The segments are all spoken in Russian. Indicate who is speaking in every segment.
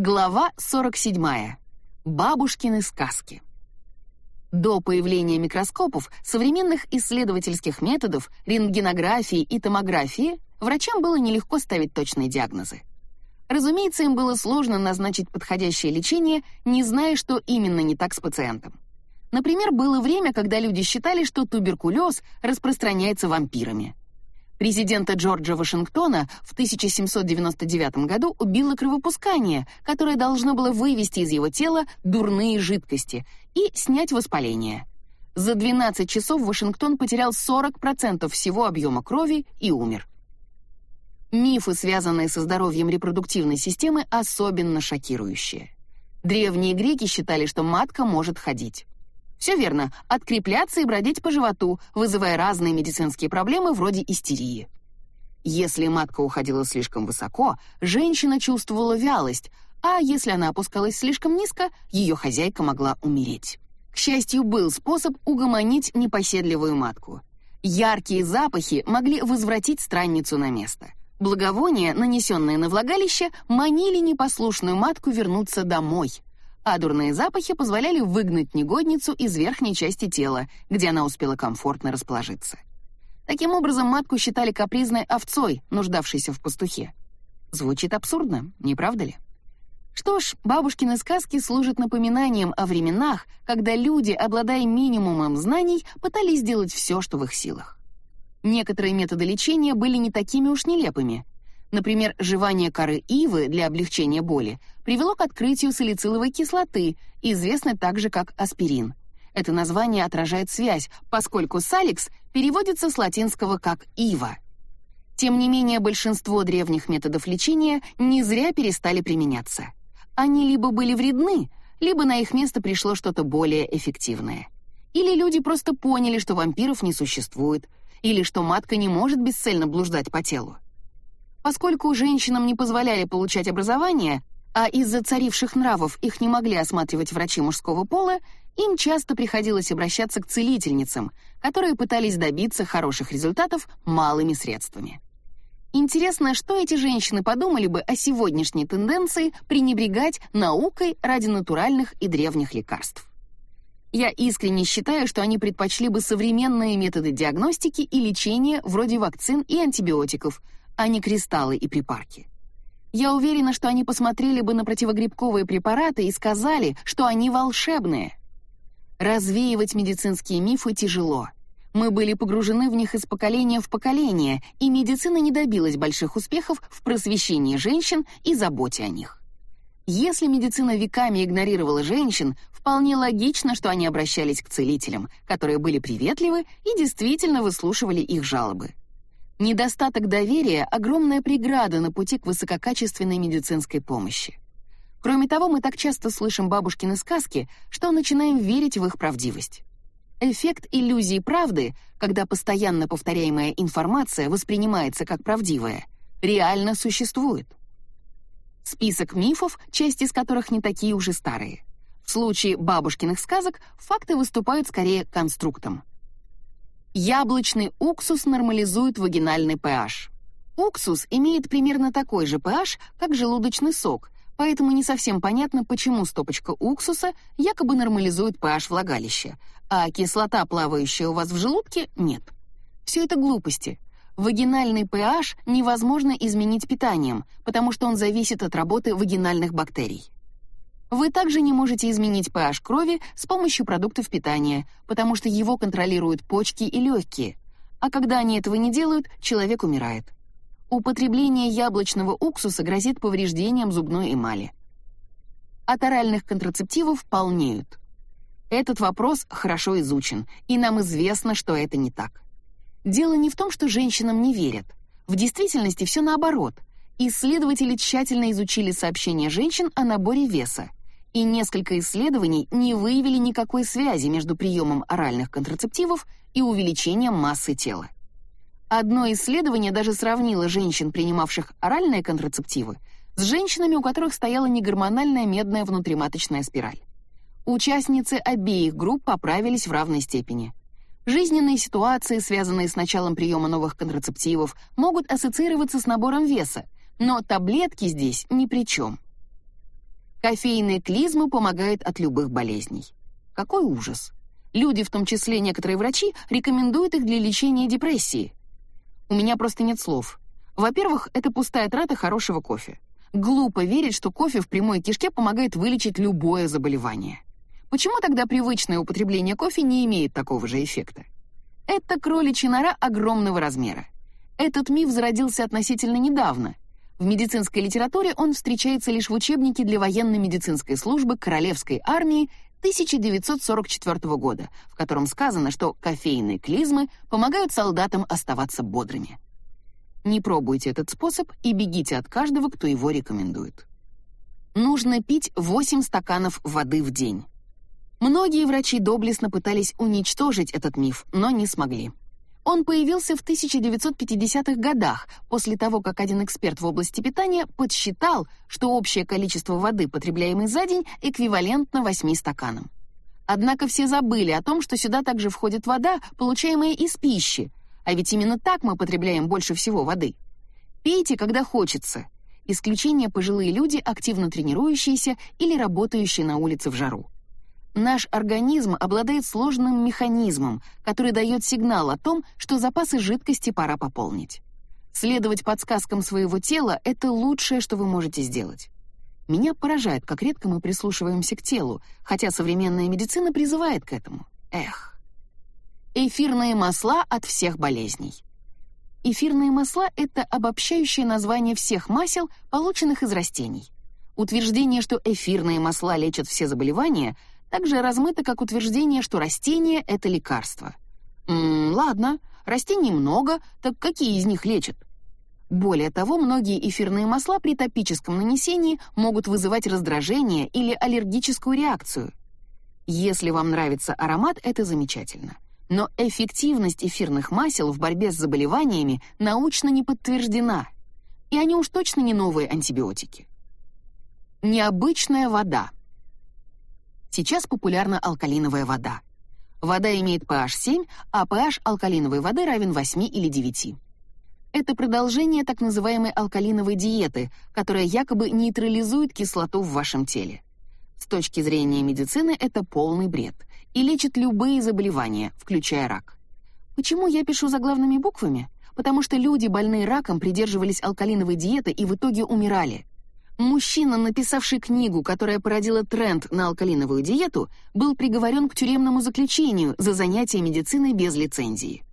Speaker 1: Глава 47. Бабушкины сказки. До появления микроскопов, современных исследовательских методов, рентгенографии и томографии врачам было нелегко ставить точные диагнозы. Разумеется, им было сложно назначить подходящее лечение, не зная, что именно не так с пациентом. Например, было время, когда люди считали, что туберкулез распространяется вампирами. Президента Джорджа Вашингтона в 1799 году убило кровопускание, которое должно было вывести из его тела дурные жидкости и снять воспаление. За 12 часов Вашингтон потерял 40% всего объема крови и умер. Мифы, связанные со здоровьем репродуктивной системы, особенно шокирующие. Древние греки считали, что матка может ходить. Все верно, открепляться и бродить по животу, вызывая разные медицинские проблемы вроде истерии. Если матка уходила слишком высоко, женщина чувствовала вялость, а если она опускалась слишком низко, ее хозяйка могла умереть. К счастью, был способ угомонить непоседливую матку. Яркие запахи могли возвратить странницу на место. Благовония, нанесенные на влагалище, манили непослушную матку вернуться домой — а дурные запахи позволяли выгнать негодницу из верхней части тела, где она успела комфортно расположиться. Таким образом, матку считали капризной овцой, нуждавшейся в пастухе. Звучит абсурдно, не правда ли? Что ж, бабушкины сказки служат напоминанием о временах, когда люди, обладая минимумом знаний, пытались сделать все, что в их силах. Некоторые методы лечения были не такими уж нелепыми — Например, жевание коры ивы для облегчения боли привело к открытию салициловой кислоты, известной также как аспирин. Это название отражает связь, поскольку саликс переводится с латинского как ива. Тем не менее, большинство древних методов лечения не зря перестали применяться. Они либо были вредны, либо на их место пришло что-то более эффективное. Или люди просто поняли, что вампиров не существует, или что матка не может бесцельно блуждать по телу. Поскольку женщинам не позволяли получать образование, а из-за царивших нравов их не могли осматривать врачи мужского пола, им часто приходилось обращаться к целительницам, которые пытались добиться хороших результатов малыми средствами. Интересно, что эти женщины подумали бы о сегодняшней тенденции пренебрегать наукой ради натуральных и древних лекарств. Я искренне считаю, что они предпочли бы современные методы диагностики и лечения вроде вакцин и антибиотиков — а не кристаллы и припарки. Я уверена, что они посмотрели бы на противогрибковые препараты и сказали, что они волшебные. Развеивать медицинские мифы тяжело. Мы были погружены в них из поколения в поколение, и медицина не добилась больших успехов в просвещении женщин и заботе о них. Если медицина веками игнорировала женщин, вполне логично, что они обращались к целителям, которые были приветливы и действительно выслушивали их жалобы. Недостаток доверия — огромная преграда на пути к высококачественной медицинской помощи. Кроме того, мы так часто слышим бабушкины сказки, что начинаем верить в их правдивость. Эффект иллюзии правды, когда постоянно повторяемая информация воспринимается как правдивая, реально существует. Список мифов, часть из которых не такие уж и старые. В случае бабушкиных сказок факты выступают скорее конструктом. Яблочный уксус нормализует вагинальный pH. Уксус имеет примерно такой же pH, как желудочный сок, поэтому не совсем понятно, почему стопочка уксуса якобы нормализует pH влагалища, а кислота, плавающая у вас в желудке, нет. Все это глупости. Вагинальный pH невозможно изменить питанием, потому что он зависит от работы вагинальных бактерий. Вы также не можете изменить pH крови с помощью продуктов питания, потому что его контролируют почки и легкие. А когда они этого не делают, человек умирает. Употребление яблочного уксуса грозит повреждением зубной эмали. От оральных контрацептивов полнеют. Этот вопрос хорошо изучен, и нам известно, что это не так. Дело не в том, что женщинам не верят. В действительности все наоборот. Исследователи тщательно изучили сообщения женщин о наборе веса и несколько исследований не выявили никакой связи между приемом оральных контрацептивов и увеличением массы тела. Одно исследование даже сравнило женщин, принимавших оральные контрацептивы, с женщинами, у которых стояла негормональная медная внутриматочная спираль. Участницы обеих групп поправились в равной степени. Жизненные ситуации, связанные с началом приема новых контрацептивов, могут ассоциироваться с набором веса, но таблетки здесь ни при чем. Кофейные клизмы помогают от любых болезней. Какой ужас! Люди, в том числе некоторые врачи, рекомендуют их для лечения депрессии. У меня просто нет слов. Во-первых, это пустая трата хорошего кофе. Глупо верить, что кофе в прямой кишке помогает вылечить любое заболевание. Почему тогда привычное употребление кофе не имеет такого же эффекта? Это кроличья нора огромного размера. Этот миф зародился относительно недавно. В медицинской литературе он встречается лишь в учебнике для военно-медицинской службы Королевской армии 1944 года, в котором сказано, что кофейные клизмы помогают солдатам оставаться бодрыми. Не пробуйте этот способ и бегите от каждого, кто его рекомендует. Нужно пить 8 стаканов воды в день. Многие врачи доблестно пытались уничтожить этот миф, но не смогли. Он появился в 1950-х годах, после того, как один эксперт в области питания подсчитал, что общее количество воды, потребляемой за день, эквивалентно 8 стаканам. Однако все забыли о том, что сюда также входит вода, получаемая из пищи, а ведь именно так мы потребляем больше всего воды. Пейте, когда хочется. Исключение пожилые люди, активно тренирующиеся или работающие на улице в жару. Наш организм обладает сложным механизмом, который дает сигнал о том, что запасы жидкости пора пополнить. Следовать подсказкам своего тела — это лучшее, что вы можете сделать. Меня поражает, как редко мы прислушиваемся к телу, хотя современная медицина призывает к этому. Эх. Эфирные масла от всех болезней. Эфирные масла — это обобщающее название всех масел, полученных из растений. Утверждение, что эфирные масла лечат все заболевания — также размыто как утверждение, что растение — это лекарство. М ладно, растений много, так какие из них лечат? Более того, многие эфирные масла при топическом нанесении могут вызывать раздражение или аллергическую реакцию. Если вам нравится аромат, это замечательно. Но эффективность эфирных масел в борьбе с заболеваниями научно не подтверждена. И они уж точно не новые антибиотики. Необычная вода. Сейчас популярна алкалиновая вода. Вода имеет pH 7, а pH алкалиновой воды равен 8 или 9. Это продолжение так называемой алкалиновой диеты, которая якобы нейтрализует кислоту в вашем теле. С точки зрения медицины это полный бред и лечит любые заболевания, включая рак. Почему я пишу заглавными буквами? Потому что люди, больные раком, придерживались алкалиновой диеты и в итоге умирали. Мужчина, написавший книгу, которая породила тренд на алкалиновую диету, был приговорен к тюремному заключению за занятие медициной без лицензии.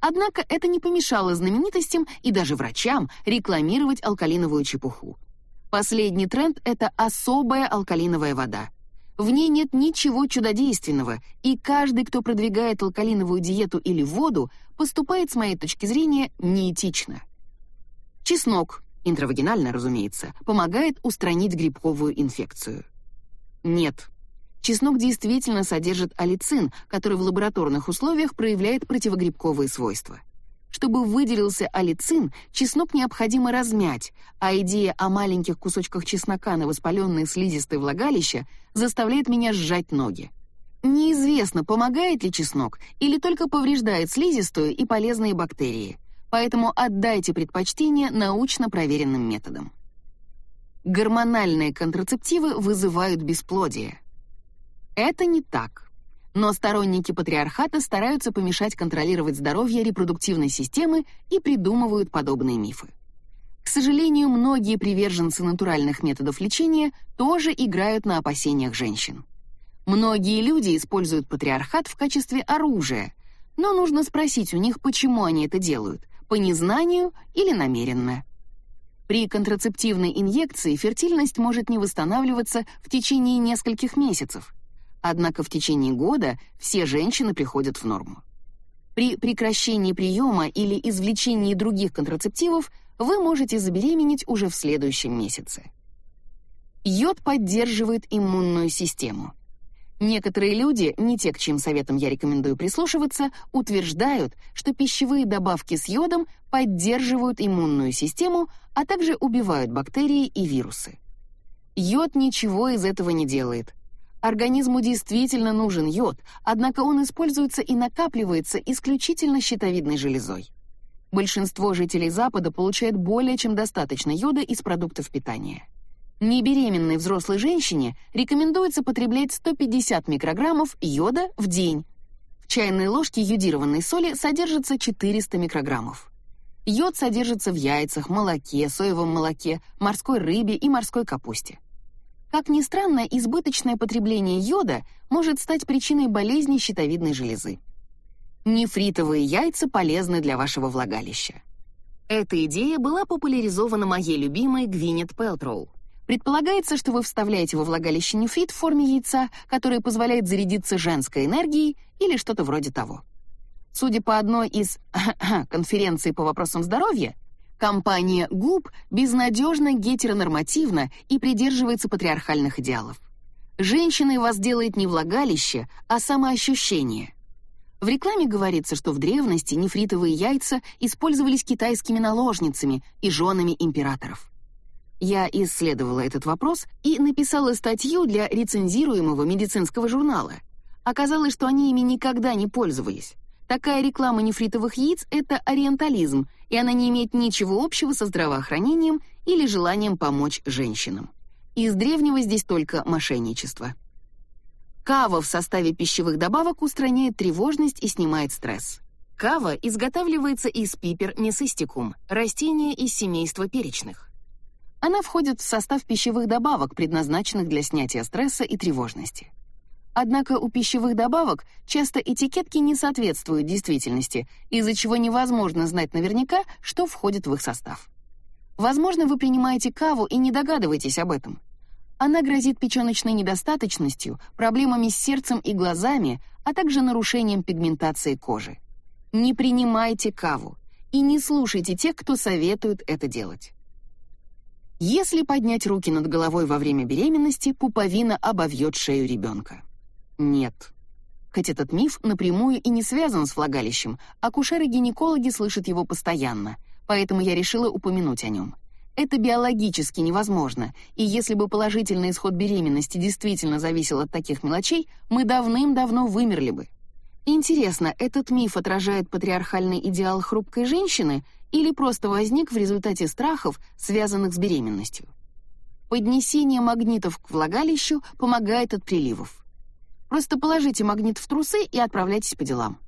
Speaker 1: Однако это не помешало знаменитостям и даже врачам рекламировать алкалиновую чепуху. Последний тренд — это особая алкалиновая вода. В ней нет ничего чудодейственного, и каждый, кто продвигает алкалиновую диету или воду, поступает, с моей точки зрения, неэтично. Чеснок интравагинально, разумеется, помогает устранить грибковую инфекцию. Нет. Чеснок действительно содержит алицин, который в лабораторных условиях проявляет противогрибковые свойства. Чтобы выделился алицин, чеснок необходимо размять, а идея о маленьких кусочках чеснока на воспаленные слизистые влагалища заставляет меня сжать ноги. Неизвестно, помогает ли чеснок или только повреждает слизистую и полезные бактерии поэтому отдайте предпочтение научно проверенным методам. Гормональные контрацептивы вызывают бесплодие. Это не так. Но сторонники патриархата стараются помешать контролировать здоровье репродуктивной системы и придумывают подобные мифы. К сожалению, многие приверженцы натуральных методов лечения тоже играют на опасениях женщин. Многие люди используют патриархат в качестве оружия, но нужно спросить у них, почему они это делают, по незнанию или намеренно. При контрацептивной инъекции фертильность может не восстанавливаться в течение нескольких месяцев. Однако в течение года все женщины приходят в норму. При прекращении приема или извлечении других контрацептивов вы можете забеременеть уже в следующем месяце. Йод поддерживает иммунную систему. Некоторые люди, не те, к чьим советам я рекомендую прислушиваться, утверждают, что пищевые добавки с йодом поддерживают иммунную систему, а также убивают бактерии и вирусы. Йод ничего из этого не делает. Организму действительно нужен йод, однако он используется и накапливается исключительно щитовидной железой. Большинство жителей Запада получает более чем достаточно йода из продуктов питания. Небеременной взрослой женщине рекомендуется потреблять 150 микрограммов йода в день. В чайной ложке йодированной соли содержится 400 микрограммов. Йод содержится в яйцах, молоке, соевом молоке, морской рыбе и морской капусте. Как ни странно, избыточное потребление йода может стать причиной болезни щитовидной железы. Нефритовые яйца полезны для вашего влагалища. Эта идея была популяризована моей любимой Гвинет Пелтроу. Предполагается, что вы вставляете во влагалище нефрит в форме яйца, который позволяет зарядиться женской энергией или что-то вроде того. Судя по одной из конференций по вопросам здоровья, компания ГУП безнадежно гетеронормативна и придерживается патриархальных идеалов. Женщиной вас делает не влагалище, а самоощущение. В рекламе говорится, что в древности нефритовые яйца использовались китайскими наложницами и женами императоров. Я исследовала этот вопрос и написала статью для рецензируемого медицинского журнала. Оказалось, что они ими никогда не пользовались. Такая реклама нефритовых яиц — это ориентализм, и она не имеет ничего общего со здравоохранением или желанием помочь женщинам. Из древнего здесь только мошенничество. Кава в составе пищевых добавок устраняет тревожность и снимает стресс. Кава изготавливается из пипер месистикум, растения из семейства перечных. Она входит в состав пищевых добавок, предназначенных для снятия стресса и тревожности. Однако у пищевых добавок часто этикетки не соответствуют действительности, из-за чего невозможно знать наверняка, что входит в их состав. Возможно, вы принимаете каву и не догадываетесь об этом. Она грозит печёночной недостаточностью, проблемами с сердцем и глазами, а также нарушением пигментации кожи. Не принимайте каву и не слушайте тех, кто советует это делать. Если поднять руки над головой во время беременности, пуповина обовьет шею ребенка. Нет. Хоть этот миф напрямую и не связан с влагалищем, акушеры-гинекологи слышат его постоянно, поэтому я решила упомянуть о нем. Это биологически невозможно, и если бы положительный исход беременности действительно зависел от таких мелочей, мы давным-давно вымерли бы. Интересно, этот миф отражает патриархальный идеал хрупкой женщины или просто возник в результате страхов, связанных с беременностью? Поднесение магнитов к влагалищу помогает от приливов. Просто положите магнит в трусы и отправляйтесь по делам.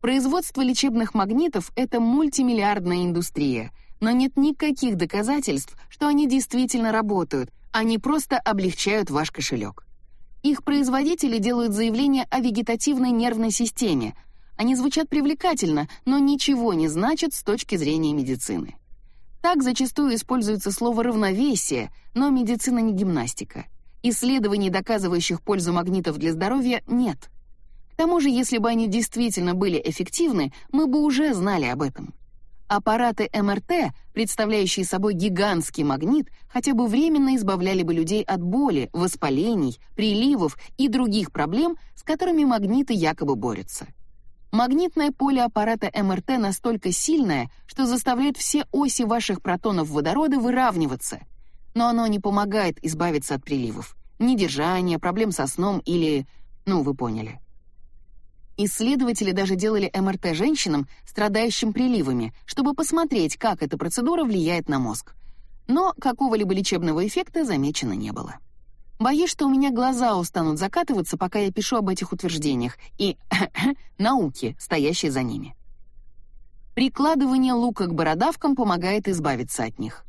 Speaker 1: Производство лечебных магнитов — это мультимиллиардная индустрия, но нет никаких доказательств, что они действительно работают, они просто облегчают ваш кошелек. Их производители делают заявления о вегетативной нервной системе. Они звучат привлекательно, но ничего не значат с точки зрения медицины. Так зачастую используется слово равновесие, но медицина не гимнастика. Исследований, доказывающих пользу магнитов для здоровья, нет. К тому же, если бы они действительно были эффективны, мы бы уже знали об этом. Аппараты МРТ, представляющие собой гигантский магнит, хотя бы временно избавляли бы людей от боли, воспалений, приливов и других проблем, с которыми магниты якобы борются. Магнитное поле аппарата МРТ настолько сильное, что заставляет все оси ваших протонов водорода выравниваться, но оно не помогает избавиться от приливов, недержания, проблем со сном или... ну, вы поняли. Исследователи даже делали МРТ женщинам, страдающим приливами, чтобы посмотреть, как эта процедура влияет на мозг. Но какого-либо лечебного эффекта замечено не было. Боюсь, что у меня глаза устанут закатываться, пока я пишу об этих утверждениях и науке, стоящей за ними. Прикладывание лука к бородавкам помогает избавиться от них.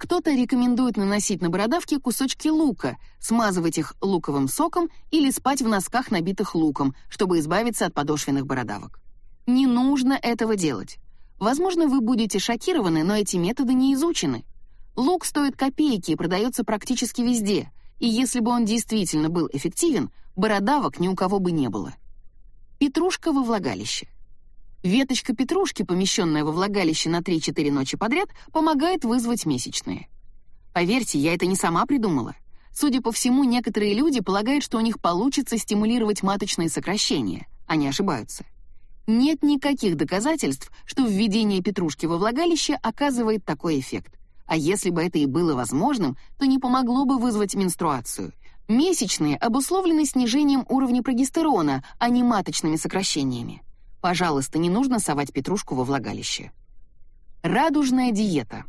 Speaker 1: Кто-то рекомендует наносить на бородавки кусочки лука, смазывать их луковым соком или спать в носках, набитых луком, чтобы избавиться от подошвенных бородавок. Не нужно этого делать. Возможно, вы будете шокированы, но эти методы не изучены. Лук стоит копейки и продается практически везде, и если бы он действительно был эффективен, бородавок ни у кого бы не было. Петрушка во влагалище – Веточка петрушки, помещенная во влагалище на 3-4 ночи подряд, помогает вызвать месячные. Поверьте, я это не сама придумала. Судя по всему, некоторые люди полагают, что у них получится стимулировать маточные сокращения. Они ошибаются. Нет никаких доказательств, что введение петрушки во влагалище оказывает такой эффект. А если бы это и было возможным, то не помогло бы вызвать менструацию. Месячные обусловлены снижением уровня прогестерона, а не маточными сокращениями. Пожалуйста, не нужно совать петрушку во влагалище. Радужная диета.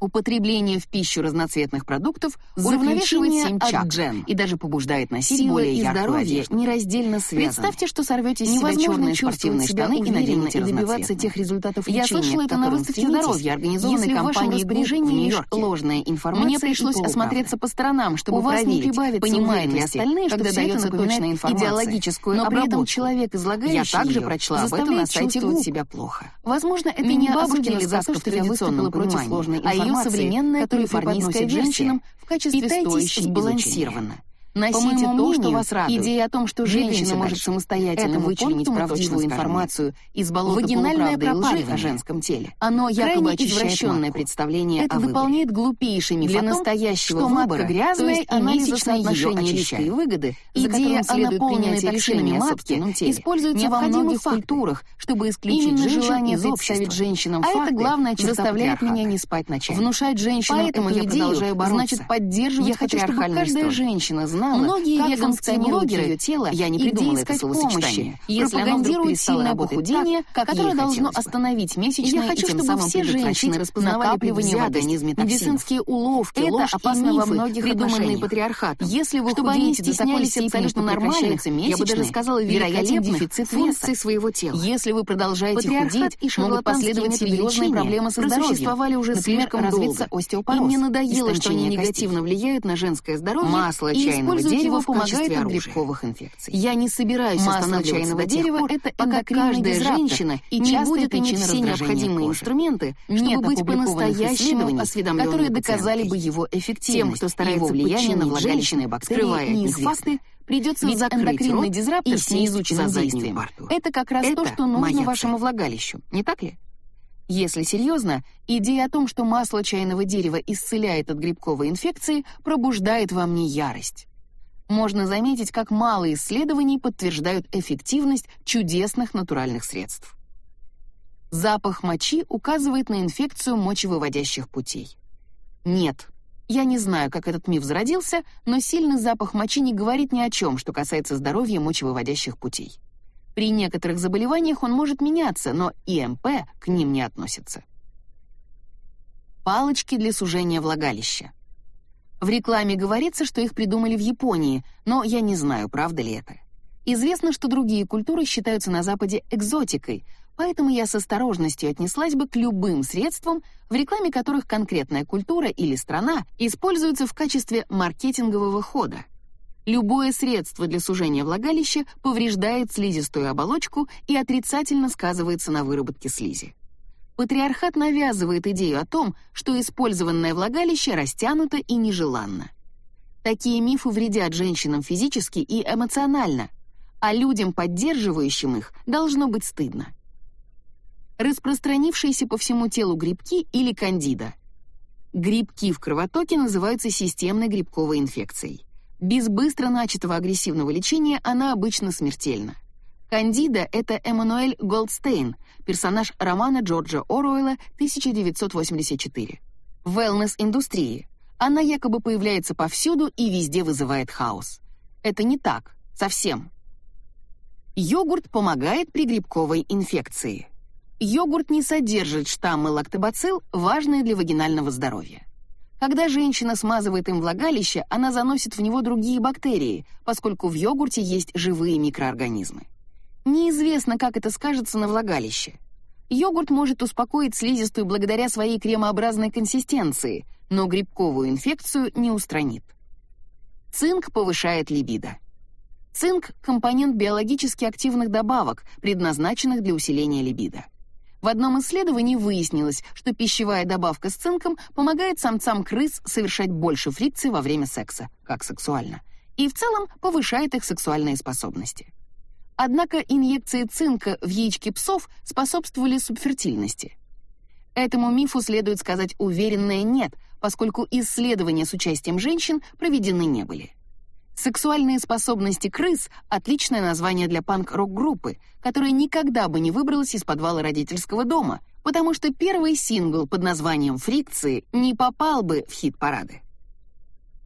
Speaker 1: Употребление в пищу разноцветных продуктов уравновешивает семь чакр и даже побуждает носить Сила более и здоровье нераздельно связаны. Представьте, что сорвете с себя черные спортивные штаны и наденете и добиваться тех результатов Я слышала это на выставке здоровья, организованной компанией распоряжении лишь ложная информация. Мне пришлось осмотреться по сторонам, чтобы У вас проверить, не прибавится понимают ли остальные, что дается точная информация. идеологическую Но при этом человек, излагающий Я также прочла об этом на сайте себя плохо. Возможно, это не бабушкина сказка в традиционном понимании, а ее современная калифорнийская женщинам в качестве стоящей сбалансированно. Носите то, мнению, что вас радует. Идея о том, что женщина может самостоятельно вычленить правдивую информацию из болота полуправды и лжи о женском теле. Оно якобы извращенное представление Это о дополняет глупейший миф Для настоящего что выбора, грязная и месячное риска и выгоды, идея о наполненной токсинами матки используется во многих культурах, чтобы исключить женщин из общества. женщинам а это главная черта заставляет меня не спать ночами. Внушать женщинам Поэтому эту идею значит поддерживать, я хочу, чтобы каждая женщина знала, знала, Многие как веганские блогеры ее тело, я не придумала это словосочетание, если пропагандируют сильное похудение, так, которое должно остановить месячные я хочу, и тем чтобы все женщины накапливание в организме медицинские уловки, это ложь опасно во многих придуманные патриархатом. Если вы чтобы худеете до такой степени, что нормально, я бы даже сказала, вероятен дефицит функций своего тела. Если вы продолжаете худеть, могут последовать серьезные проблемы со здоровьем. существовали уже слишком развиться остеопороз. И мне надоело, что они негативно влияют на женское здоровье. Масло чайного использовать дерево помогает от грибковых инфекций. Я не собираюсь Масло чайного дерева — это пока каждая женщина и не будет иметь все необходимые инструменты, чтобы быть по-настоящему осведомленными которые доказали бы его эффективность. Тем, кто старается влияние на влагалищные бактерии, скрывая них факты, придется Ведь закрыть эндокринный дизраптор с неизученным действием. Это как раз это то, что нужно вашему влагалищу, не так ли? Если серьезно, идея о том, что масло чайного дерева исцеляет от грибковой инфекции, пробуждает во мне ярость можно заметить, как мало исследований подтверждают эффективность чудесных натуральных средств. Запах мочи указывает на инфекцию мочевыводящих путей. Нет, я не знаю, как этот миф зародился, но сильный запах мочи не говорит ни о чем, что касается здоровья мочевыводящих путей. При некоторых заболеваниях он может меняться, но ИМП к ним не относится. Палочки для сужения влагалища. В рекламе говорится, что их придумали в Японии, но я не знаю, правда ли это. Известно, что другие культуры считаются на Западе экзотикой, поэтому я с осторожностью отнеслась бы к любым средствам, в рекламе которых конкретная культура или страна используется в качестве маркетингового хода. Любое средство для сужения влагалища повреждает слизистую оболочку и отрицательно сказывается на выработке слизи. Патриархат навязывает идею о том, что использованное влагалище растянуто и нежеланно. Такие мифы вредят женщинам физически и эмоционально, а людям, поддерживающим их, должно быть стыдно. Распространившиеся по всему телу грибки или кандида. Грибки в кровотоке называются системной грибковой инфекцией. Без быстро начатого агрессивного лечения она обычно смертельна. Кандида — это Эммануэль Голдстейн, персонаж романа Джорджа Оруэлла 1984. Wellness-индустрии. Она якобы появляется повсюду и везде вызывает хаос. Это не так, совсем. Йогурт помогает при грибковой инфекции. Йогурт не содержит штаммы лактобацилл, важные для вагинального здоровья. Когда женщина смазывает им влагалище, она заносит в него другие бактерии, поскольку в йогурте есть живые микроорганизмы. Неизвестно, как это скажется на влагалище. Йогурт может успокоить слизистую благодаря своей кремообразной консистенции, но грибковую инфекцию не устранит. Цинк повышает либидо. Цинк — компонент биологически активных добавок, предназначенных для усиления либидо. В одном исследовании выяснилось, что пищевая добавка с цинком помогает самцам крыс совершать больше фрикций во время секса, как сексуально, и в целом повышает их сексуальные способности. Однако инъекции цинка в яички псов способствовали субфертильности. Этому мифу следует сказать уверенное «нет», поскольку исследования с участием женщин проведены не были. Сексуальные способности крыс — отличное название для панк-рок-группы, которая никогда бы не выбралась из подвала родительского дома, потому что первый сингл под названием «Фрикции» не попал бы в хит-парады.